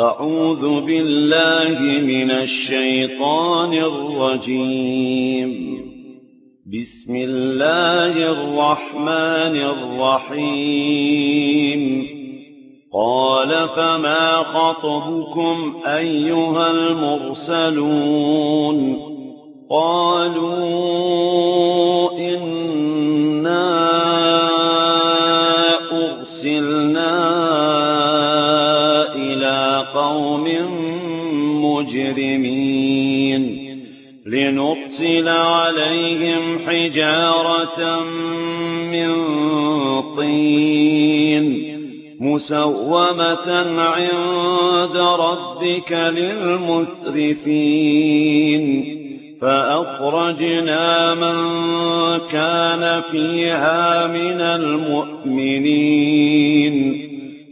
أعوذ بالله من الشيطان الرجيم. بسم الله الرحمن الرحيم. قال فما خطبكم أيها المرسلون؟ قالوا إِنَّا مجرمين لنرسل عليهم حجارة من طين. مسومة عند ربك للمسرفين. فأخرجنا من كان فيها من المؤمنين.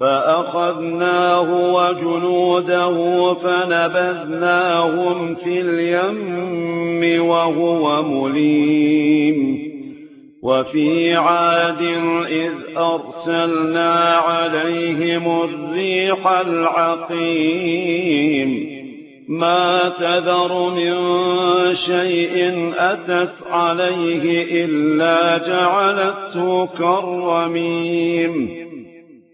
فَأَخَذْنَاهُ وَجُنُودَهُ فَنَبَذْنَاهُمْ فِي الْيَمِّ وَهُوَ مُلِيمٌ وَفِي عَادٍ إِذْ أَرْسَلْنَا عَلَيْهِمُ الرِّيحَ الْعَقِيمَ مَا تَذَرُ مِن شَيْءٍ أَتَتْ عَلَيْهِ إِلَّا جَعَلَتْهُ كرميم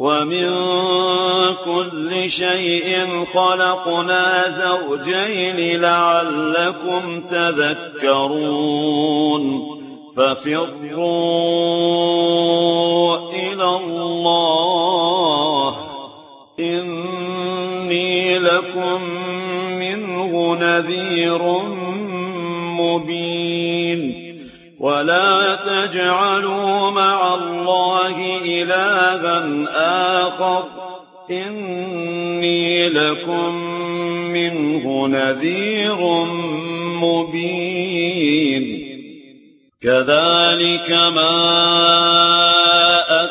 وَمِن كُلِّ شَيْءٍ خَلَقْنَا زَوْجَيْنِ لَعَلَّكُمْ تَذَكَّرُونَ فَفِرُّوا إِلَى اللَّهِ إِنِّي لَكُمْ مِنْهُ نَذِيرٌ مُبِينٌ وَلَا تَجْعَلُوا مَعَ اللَّهِ إِلَٰهًا آخَرَ ۖ إِنِّي لَكُم مِّنْهُ نَذِيرٌ مُّبِينٌ كَذَٰلِكَ مَا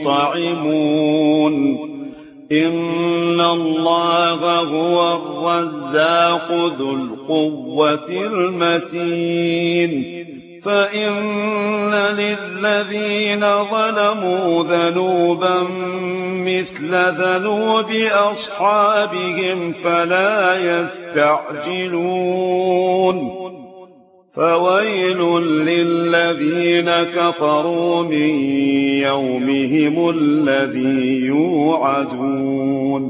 يطعمون إن الله هو الرزاق ذو القوة المتين. فإن للذين ظلموا ذنوبا مثل ذنوب أصحابهم فلا يستعجلون. فَوَيْلٌ لِّلَّذِينَ كَفَرُوا مِن يَوْمِهِمُ الَّذِي يُوعَدُونَ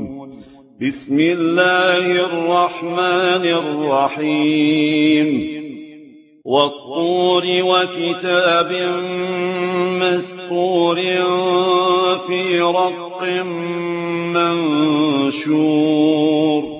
بسم الله الرحمن الرحيم والطور وكتاب مسطور في رق منشور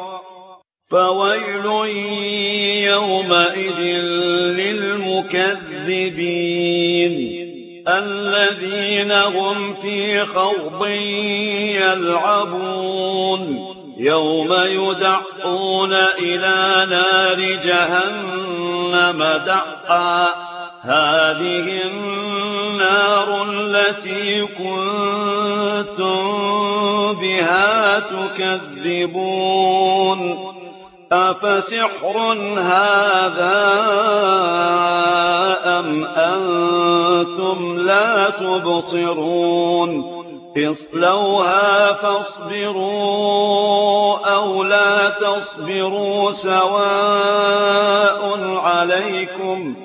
فَوَيْلٌ يَوْمَئِذٍ لِّلْمُكَذِّبِينَ الَّذِينَ هُمْ فِي خَوْضٍ يَلْعَبُونَ يَوْمَ يُدَعُّونَ إِلَى نَارِ جَهَنَّمَ دَعًّا هَٰذِهِ النَّارُ الَّتِي كُنتُم بِهَا تُكَذِّبُونَ أَفَسِحْرٌ هَٰذَا أَمْ أَنتُمْ لَا تُبْصِرُونَ اصْلَوْهَا فَاصْبِرُوا أَوْ لَا تَصْبِرُوا سَوَاءٌ عَلَيْكُمْ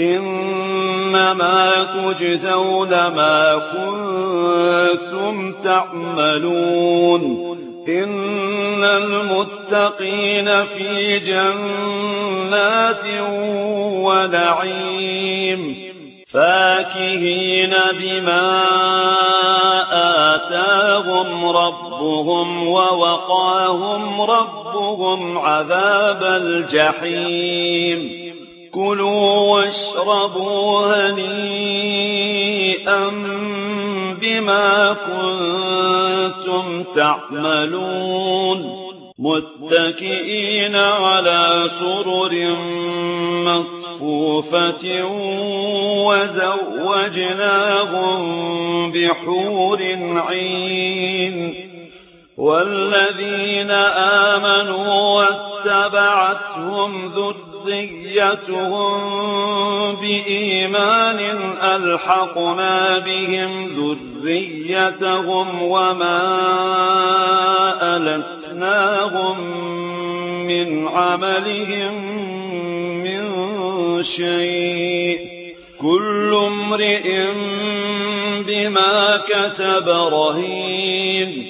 إِنَّمَا تُجْزَوْنَ مَا كُنتُمْ تَعْمَلُونَ إِنَّ الْمُتَّقِينَ فِي جَنَّاتٍ وَنَعِيمٍ فَاكِهِينَ بِمَا آتَاهُمْ رَبُّهُمْ وَوَقَاهُمْ رَبُّهُمْ عَذَابَ الْجَحِيمِ كُلُوا وَاشْرَبُوا هَنِيئًا بِمَا كُنتُمْ تَعْمَلُونَ. مُتَّكِئِينَ عَلَىٰ سُرُرٍ مَّصْفُوفَةٍ وَزَوَّجْنَاهُم بِحُورٍ عِينٍ. وَالَّذِينَ آمَنُوا وَاتَّبَعَتْهُمْ ذُرِّيَّتُهُم ذريتهم بِإِيمَانٍ أَلْحَقْنَا بِهِمْ ذُرِّيَّتَهُمْ وَمَا أَلَتْنَاهُم مِّنْ عَمَلِهِم مِّن شَيْءٍ ۚ كُلُّ امْرِئٍ بِمَا كَسَبَ رَهِينٌ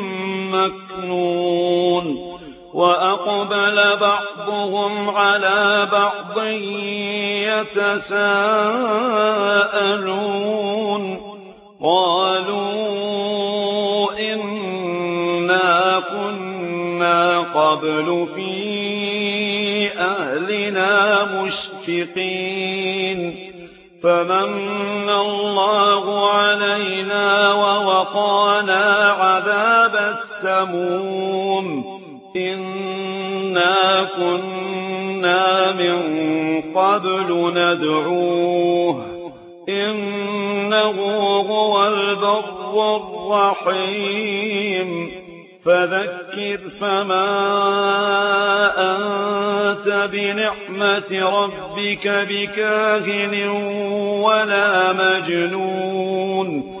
مَّكْنُونٍ وَأَقْبَلَ بَعْضُهُمْ عَلَىٰ بَعْضٍ يَتَسَاءَلُونَ قَالُوا إِنَّا كُنَّا قَبْلُ فِي أَهْلِنَا مُشْفِقِينَ فَمَنَّ اللَّهُ عَلَيْنَا وَوَقَانَا عَذَابَ تَمُومُ إِنَّا كُنَّا مِن قَبْلُ نَدْعُوهُ إِنَّهُ هُوَ الْبَرُّ الرَّحِيمُ فَذَكِّرْ فَمَا أَنتَ بِنِعْمَةِ رَبِّكَ بِكَاهِنٍ وَلَا مَجْنُونٍ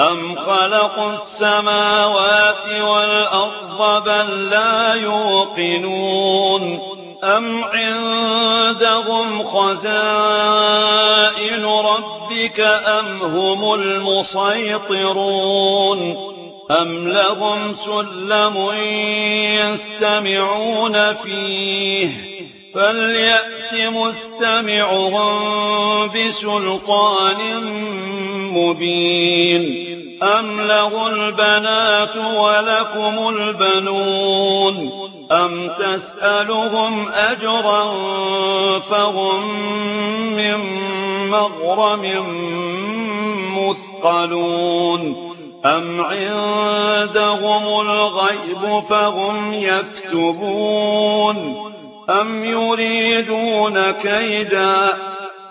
أَمْ خَلَقُوا السَّمَاوَاتِ وَالْأَرْضَ بَل لَّا يُوقِنُونَ أَمْ عِندَهُمْ خَزَائِنُ رَبِّكَ أَمْ هُمُ الْمُصَيْطِرُونَ أَمْ لَهُمْ سُلَّمٌ يَسْتَمِعُونَ فِيهِ فَلْيَأْتِ مُسْتَمِعُهُم بِسُلْطَانٍ مُّبِينٍ أَمْ لَهُ الْبَنَاتُ وَلَكُمُ الْبَنُونَ أَمْ تَسْأَلُهُمْ أَجْرًا فَهُمْ مِنْ مَغْرَمٍ مُثْقَلُونَ أَمْ عِندَهُمُ الْغَيْبُ فَهُمْ يَكْتُبُونَ أَمْ يُرِيدُونَ كَيْدًا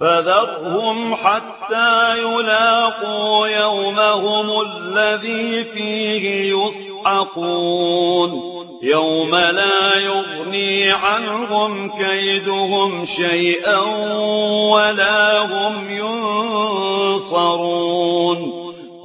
فَذَرْهُمْ حَتَّىٰ يُلَاقُوا يَوْمَهُمُ الَّذِي فِيهِ يُصْعَقُونَ. يَوْمَ لَا يُغْنِي عَنْهُمْ كَيْدُهُمْ شَيْئًا وَلَا هُمْ يُنصَرُونَ.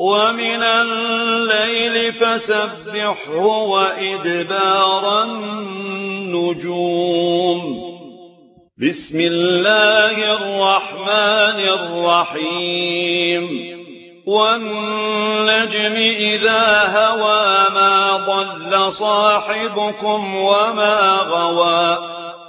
ومن الليل فسبحه وإدبار النجوم. بسم الله الرحمن الرحيم. والنجم إذا هوى ما ضل صاحبكم وما غوى.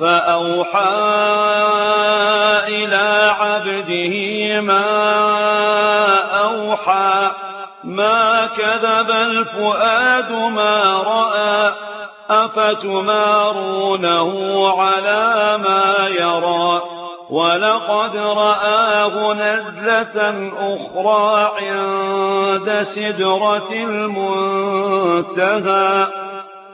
فَأَوْحَىٰ إِلَىٰ عَبْدِهِ مَا أَوْحَىٰ مَا كَذَبَ الْفُؤَادُ مَا رَأَىٰ ۚ أَفَتُمَارُونَهُ عَلَىٰ مَا يَرَىٰ وَلَقَدْ رَآهُ نَزْلَةً أُخْرَىٰ عِندَ سِدْرَةِ الْمُنتَهَىٰ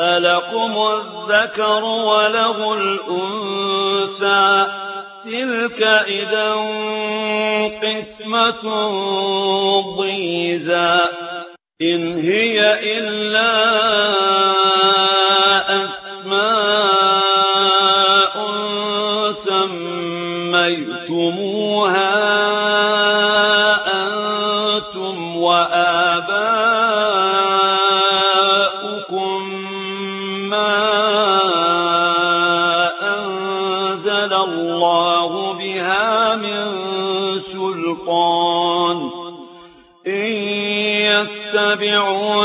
ألكم الذكر وله الأنثى تلك إذا قسمة ضيزى إن هي إلا أسماء سميتمون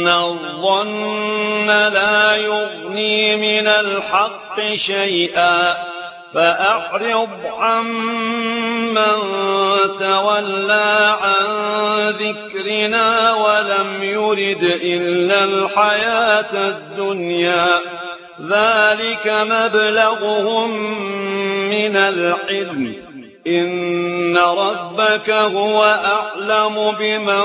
إن الظن لا يغني من الحق شيئا فأعرض عن من تولى عن ذكرنا ولم يرد إلا الحياة الدنيا ذلك مبلغهم من العلم إِنَّ رَبَّكَ هُوَ أَعْلَمُ بِمَن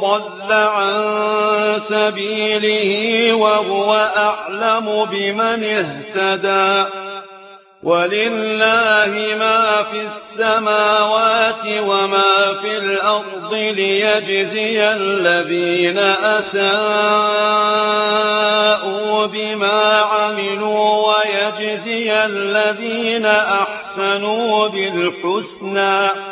ضَلَّ عَن سَبِيلِهِ وَهُوَ أَعْلَمُ بِمَنِ اهْتَدَىٰ وَلِلَّهِ مَا فِي السَّمَاوَاتِ وَمَا فِي الْأَرْضِ لِيَجْزِيَ الَّذِينَ أَسَاءُوا بِمَا عَمِلُوا وَيَجْزِيَ الَّذِينَ أَحْسَنُوا بِالْحُسْنَى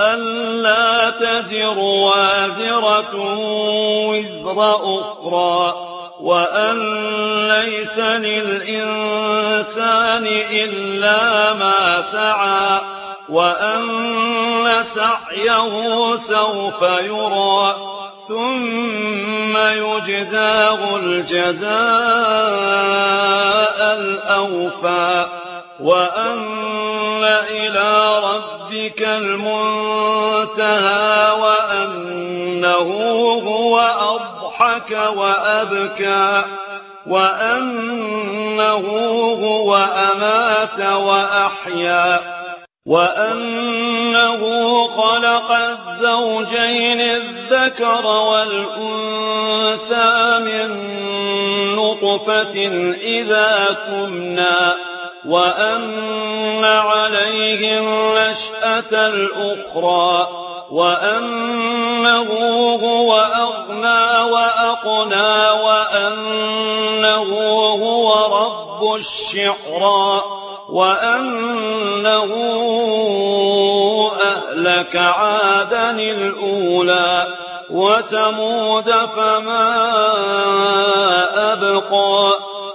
أَلَّا تَزِرُ وَازِرَةٌ وِزْرَ أُخْرَىٰ وَأَن لَّيْسَ لِلْإِنسَانِ إِلَّا مَا سَعَىٰ وَأَنَّ سَعْيَهُ سَوْفَ يُرَىٰ ثُمَّ يُجْزَاهُ الْجَزَاءَ الْأَوْفَىٰ وَأَنَّ إِلَىٰ رَبِّكَ الْمُنتَهَىٰ وَأَنَّهُ هُوَ أَضْحَكَ وَأَبْكَىٰ وَأَنَّهُ هُوَ أَمَاتَ وَأَحْيَا وَأَنَّهُ خَلَقَ الزَّوْجَيْنِ الذَّكَرَ وَالْأُنثَىٰ مِن نُّطْفَةٍ إِذَا كنا وَأَنَّ عَلَيْهِ النَّشْأَةَ الْأُخْرَىٰ وَأَنَّهُ هُوَ أَغْنَىٰ وَأَقْنَىٰ وَأَنَّهُ هُوَ رَبُّ الشِّعْرَىٰ وَأَنَّهُ أَهْلَكَ عَادًا الْأُولَىٰ وَثَمُودَ فَمَا أَبْقَىٰ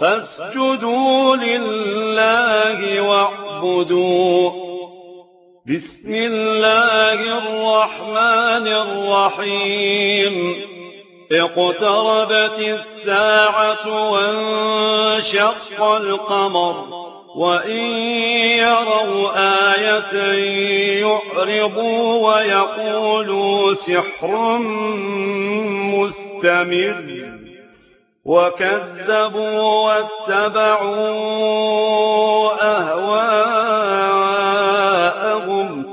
فاسجدوا لله واعبدوا. بسم الله الرحمن الرحيم. اقتربت الساعة وانشق القمر. وإن يروا آية يعرضوا ويقولوا سحر مستمر. وَكَذَّبُوا وَاتَّبَعُوا أَهْوَاءَهُمْ ۚ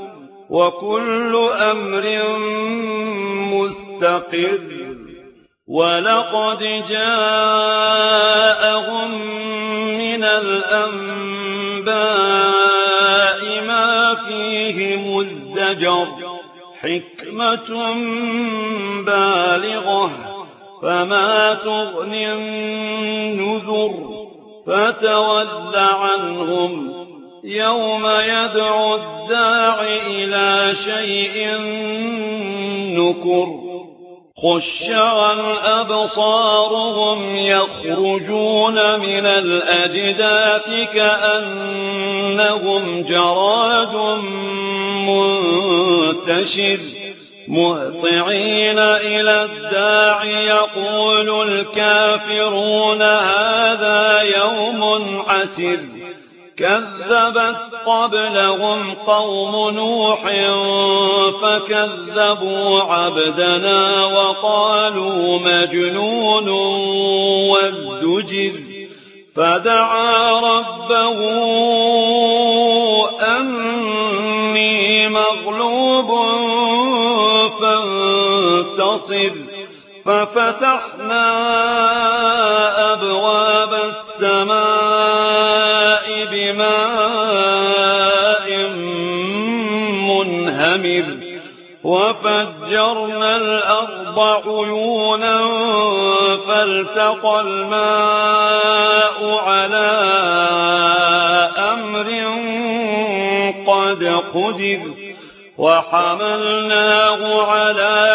وَكُلُّ أَمْرٍ مُّسْتَقِرٌّ وَلَقَدْ جَاءَهُم مِّنَ الْأَنبَاءِ مَا فِيهِ مُزْدَجَرٌ حِكْمَةٌ بَالِغَةٌ فما تغني النذر فتول عنهم يوم يدعو الداع إلى شيء نكر خشعا أبصارهم يخرجون من الأجداث كأنهم جراد منتشر مهطعين إلى الداع يقول الكافرون هذا يوم عسر. كذبت قبلهم قوم نوح فكذبوا عبدنا وقالوا مجنون والدجر. فدعا ربه أني مغلوب مبصر ففتحنا أبواب السماء بماء منهمر. وفجرنا الأرض عيونا فالتقى الماء على أمر قد قدر. وحملناه على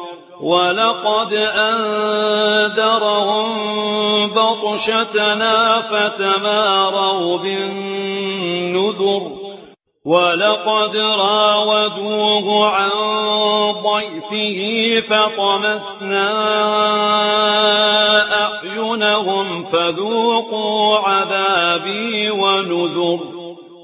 وَلَقَدْ أَنذَرَهُم بَطْشَتَنَا فَتَمَارَوْا بِالنُّذُرِ وَلَقَدْ رَاوَدُوهُ عَن ضَيْفِهِ فَطَمَسْنَا أَعْيُنَهُمْ فَذُوقُوا عَذَابِي وَنُذُرِ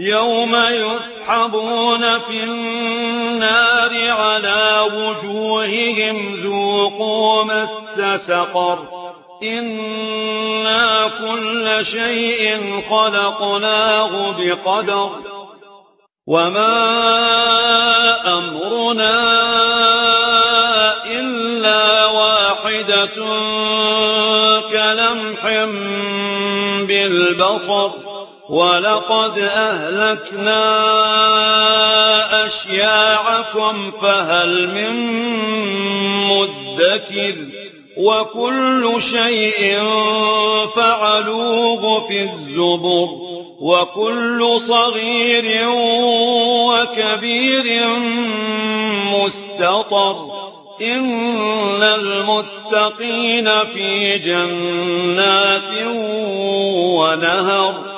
يوم يسحبون في النار على وجوههم ذوقوا مس سقر. إنا كل شيء خلقناه بقدر. وما أمرنا إلا واحدة كلمح بالبصر. وَلَقَدْ أَهْلَكْنَا أَشْيَاعَكُمْ فَهَلْ مِن مُّدَّكِرٍ وَكُلُّ شَيْءٍ فَعَلُوهُ فِي الزُّبُرِ وَكُلُّ صَغِيرٍ وَكَبِيرٍ مُسْتَطَرٍ إِنَّ الْمُتَّقِينَ فِي جَنَّاتٍ وَنَهَرٍ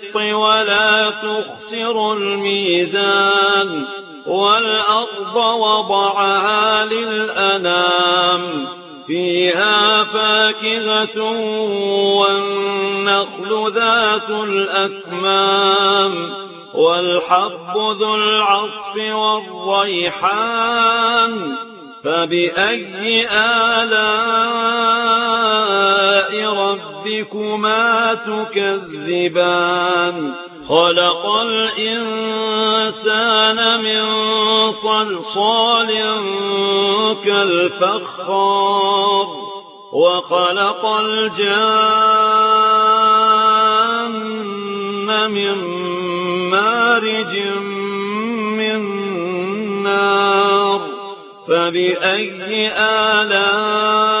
الْقِسْطِ وَلَا تُخْسِرُوا الْمِيزَانَ وَالْأَرْضَ وَضَعَهَا لِلْأَنَامِ فِيهَا فَاكِهَةٌ وَالنَّخْلُ ذَاتُ الْأَكْمَامِ وَالْحَبُّ ذُو الْعَصْفِ وَالرَّيْحَانُ فَبِأَيِّ آلَاءِ رَبِّكُمَا رَبِّكُمَا تُكَذِّبَانِ خَلَقَ الْإِنسَانَ مِنْ صَلْصَالٍ كَالْفَخَّارِ وَخَلَقَ الجن مِنْ مَارِجٍ مِنْ نَارٍ فَبِأَيِّ آلام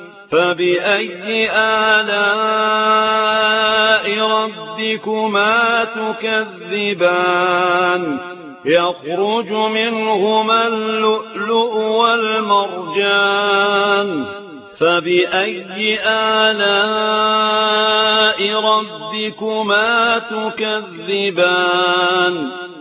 فَبِأَيِّ آلَاءِ رَبِّكُمَا تُكَذِّبَانِ يَخْرُجُ مِنْهُمَا اللُّؤْلُؤُ وَالْمَرْجَانُ فَبِأَيِّ آلَاءِ رَبِّكُمَا تُكَذِّبَانِ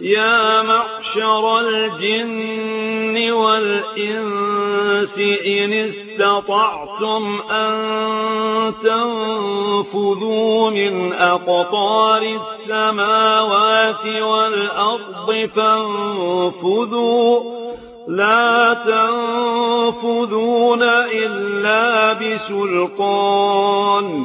يَا مَعْشَرَ الْجِنِّ وَالْإِنسِ إِنِ اسْتَطَعْتُمْ أَن تَنفُذُوا مِنْ أَقْطَارِ السَّمَاوَاتِ وَالْأَرْضِ فَانفُذُوا لَا تَنفُذُونَ إِلَّا بِسُلْطَانٍ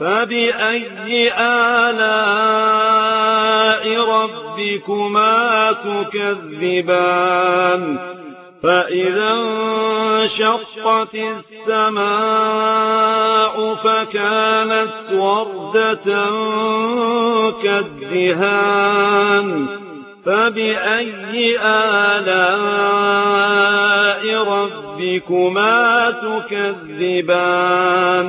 فَبِأَيِّ آلَاءِ رَبِّكُمَا تُكَذِّبَانِ فَإِذَا انشَقَّتِ السَّمَاءُ فَكَانَتْ وَرْدَةً كَالدِّهَانِ فَبِأَيِّ آلَاءِ رَبِّكُمَا تُكَذِّبَانِ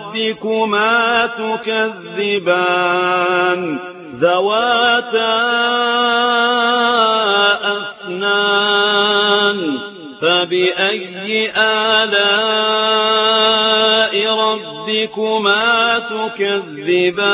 رَبِّكُمَا تُكَذِّبَانِ ذَوَاتَا أَفْنَانٍ فَبِأَيِّ آلَاءِ رَبِّكُمَا تُكَذِّبَانِ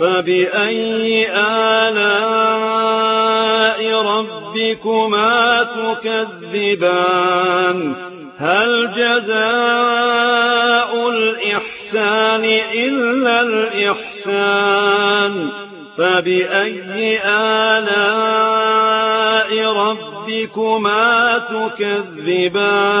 فَبِأَيِّ آلَاءِ رَبِّكُمَا تُكَذِّبَانِ هَلْ جَزَاءُ الْإِحْسَانِ إِلَّا الْإِحْسَانُ فَبِأَيِّ آلَاءِ رَبِّكُمَا تُكَذِّبَانِ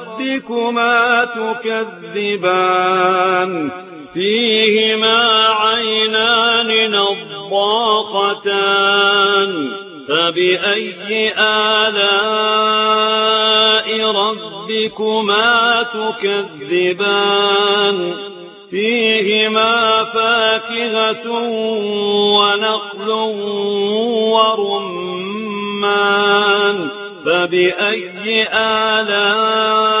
رَبِّكُمَا تُكَذِّبَانِ فِيهِمَا عَيْنَانِ نضاقتان فَبِأَيِّ آلَاءِ رَبِّكُمَا تُكَذِّبَانِ فِيهِمَا فَاكِهَةٌ ونقل وَرُمَّانٌ فَبِأَيِّ آلَاءِ ربكما تكذبان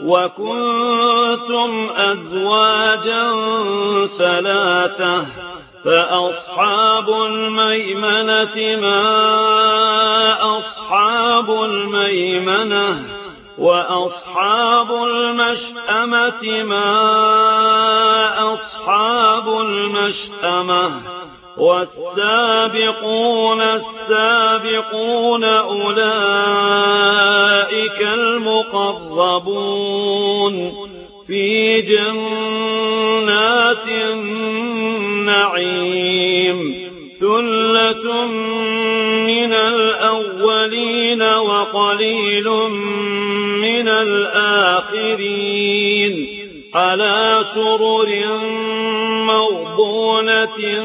وكنتم أزواجا ثلاثة فأصحاب الميمنة ما أصحاب الميمنة وأصحاب المشأمة ما أصحاب المشأمة والسابقون السابقون أولئك المقربون في جنات النعيم ثلة من الأولين وقليل من الآخرين على سرر موضونة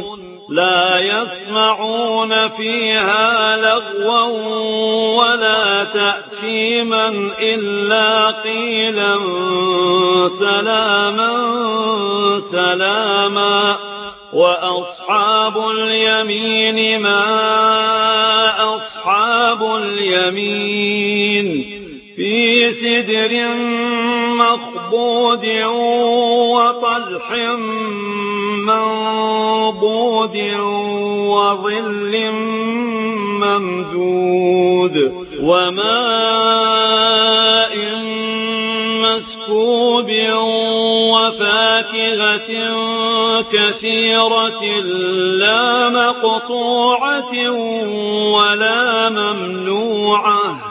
لا يسمعون فيها لغوا ولا تأثيما إلا قيلا سلاما سلاما وأصحاب اليمين ما أصحاب اليمين في سدر مخ بودع وطلح منبود وظل ممدود وماء مسكوب وفاكهة كثيرة لا مقطوعة ولا ممنوعة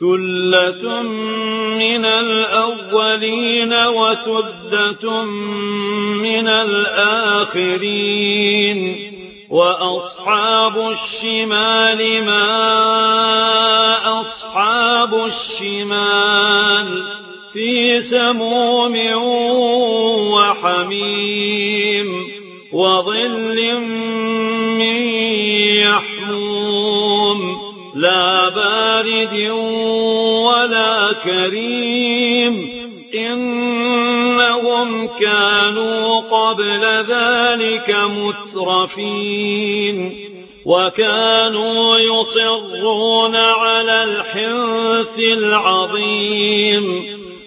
ثلة من الأولين وسدة من الآخرين وأصحاب الشمال ما أصحاب الشمال في سموم وحميم وظل من يحمون بارد ولا كريم إنهم كانوا قبل ذلك مترفين وكانوا يصرون على الحنس العظيم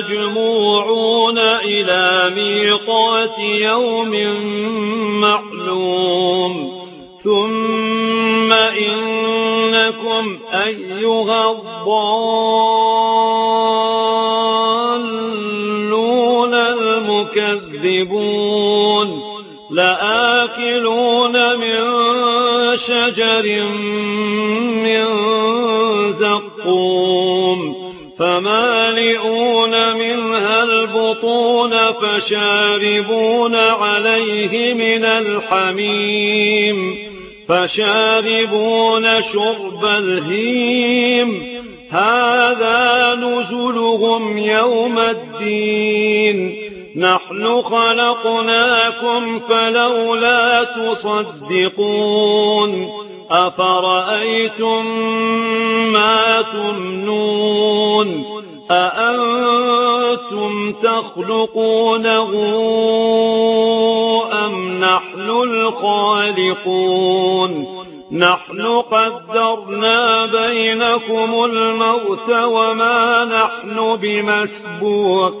مجموعون إِلَى مِيقَاتِ يَوْمٍ مَّعْلُومٍ. ثُمَّ إِنَّكُمْ أَيُّهَا الضَّالُّونَ الْمُكَذِّبُونَ. لَآكِلُونَ مِن شَجَرٍ مِّن زَقُّومٍ. فَمَا يَذُوقُونَ فَشَارِبُونَ عَلَيْهِ مِنَ الْحَمِيمِ فَشَارِبُونَ شُرْبَ الْهِيمِ هَذَا نُزُلُهُمْ يَوْمَ الدِّينِ نَحْنُ خَلَقْنَاكُمْ فَلَوْلَا تُصَدِّقُونَ أَفَرَأَيْتُمْ مَا تُمْنُونَ أأنتم تخلقونه أم نحن الخالقون نحن قدرنا بينكم الموت وما نحن بمسبوقين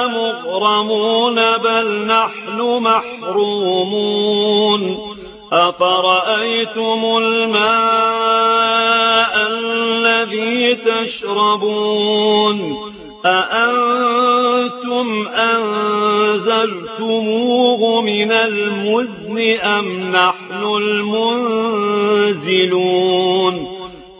مكرمون بل نحن محرومون أفرأيتم الماء الذي تشربون أأنتم أنزلتموه من المذن أم نحن المنزلون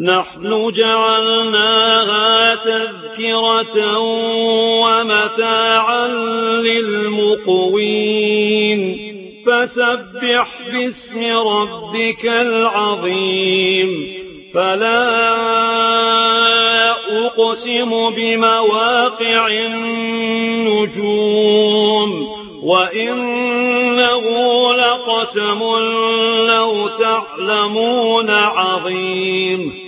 نحن جعلناها تذكرة ومتاعا للمقوين. فسبح باسم ربك العظيم. فلا أقسم بمواقع النجوم. وَإِنَّهُ لَقَسَمٌ لَّوْ تَعْلَمُونَ عَظِيمٌ.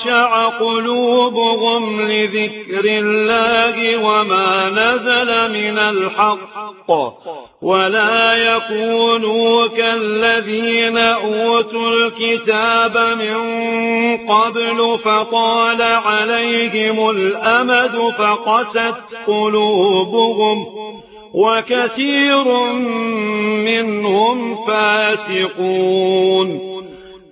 تَخْشَعَ قُلُوبُهُمْ لِذِكْرِ اللَّهِ وَمَا نَزَلَ مِنَ الْحَقِّ وَلَا يَكُونُوا كَالَّذِينَ أُوتُوا الْكِتَابَ مِنْ قَبْلُ فَطَالَ عَلَيْهِمُ الْأَمَدُ فَقَسَتْ قُلُوبُهُمْ وَكَثِيرٌ مِنْهُمْ فَاسِقُونَ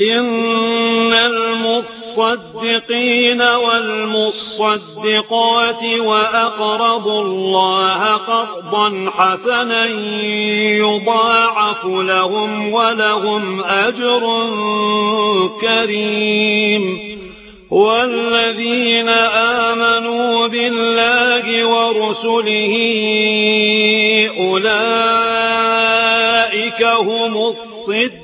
إن المصدقين والمصدقات وأقربوا الله قرضا حسنا يضاعف لهم ولهم أجر كريم. والذين آمنوا بالله ورسله أولئك هم الصدق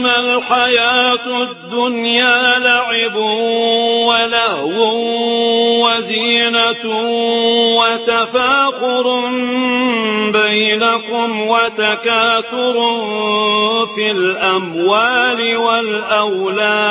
إنما الحياة الدنيا لعب ولهو وزينة وتفاقر بينكم وتكاثر في الأموال والأولاد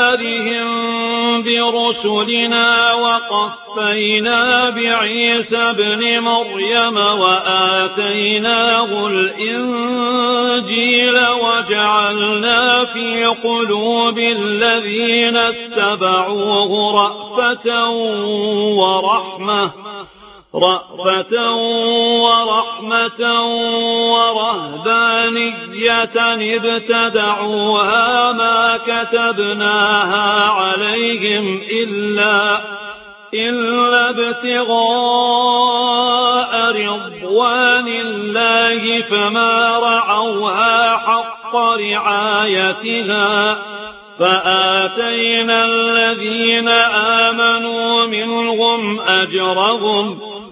بِآثَارِهِم بِرُسُلِنَا وَقَفَّيْنَا بِعِيسَى بن مَرْيَمَ وَآتَيْنَاهُ الْإِنجِيلَ وَجَعَلْنَا فِي قُلُوبِ الَّذِينَ اتَّبَعُوهُ رَأْفَةً وَرَحْمَةً رأفة ورحمة ورهبانية ابتدعوها ما كتبناها عليهم إلا, إلا ابتغاء رضوان الله فما رعوها حق رعايتها فآتينا الذين آمنوا منهم أجرهم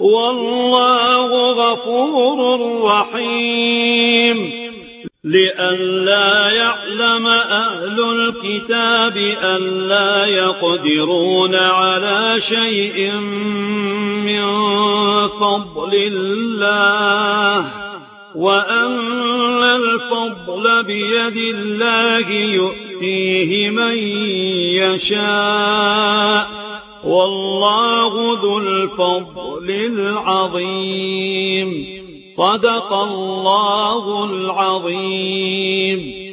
والله غفور رحيم. لئلا يعلم أهل الكتاب أن لا يقدرون على شيء من فضل الله وأن الفضل بيد الله يؤتيه من يشاء. والله ذو الفضل العظيم. صدق الله العظيم.